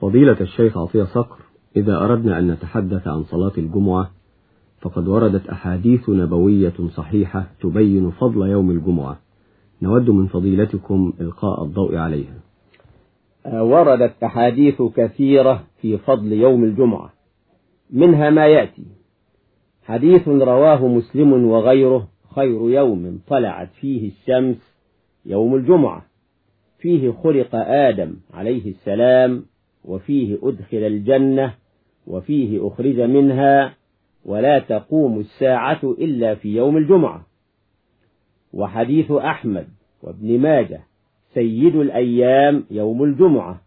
فضيلة الشيخ عطية صقر إذا أردنا أن نتحدث عن صلاة الجمعة فقد وردت أحاديث نبوية صحيحة تبين فضل يوم الجمعة. نود من فضيلتكم إلقاء الضوء عليها. وردت أحاديث كثيرة في فضل يوم الجمعة. منها ما يأتي. حديث رواه مسلم وغيره خير يوم طلعت فيه الشمس يوم الجمعة. فيه خلق آدم عليه السلام وفيه أدخل الجنة وفيه أخرج منها ولا تقوم الساعة إلا في يوم الجمعة. وحديث أحمد وابن ماجه سيد الأيام يوم الجمعة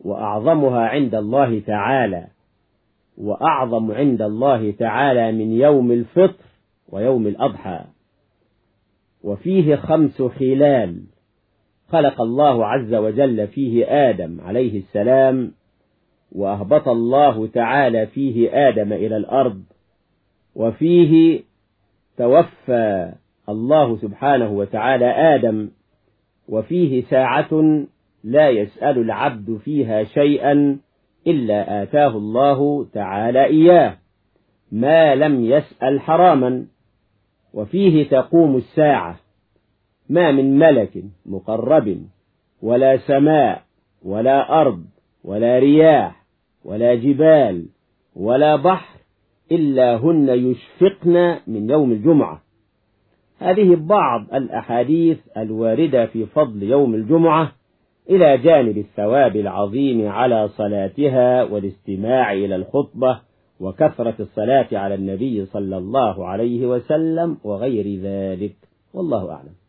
وأعظمها عند الله تعالى وأعظم عند الله تعالى من يوم الفطر ويوم الأضحى. وفيه خمس خلال خلق الله عز وجل فيه آدم عليه السلام وأهبط الله تعالى فيه آدم إلى الأرض وفيه توفى الله سبحانه وتعالى آدم وفيه ساعة لا يسأل العبد فيها شيئا إلا آتاه الله تعالى إياه ما لم يسأل حراما وفيه تقوم الساعة. ما من ملك مقرب ولا سماء ولا أرض ولا رياح ولا جبال ولا بحر إلا هن يشفقن من يوم الجمعة. هذه بعض الأحاديث الواردة في فضل يوم الجمعة إلى جانب الثواب العظيم على صلاتها والاستماع إلى الخطبة وكثرة الصلاة على النبي صلى الله عليه وسلم وغير ذلك. والله أعلم.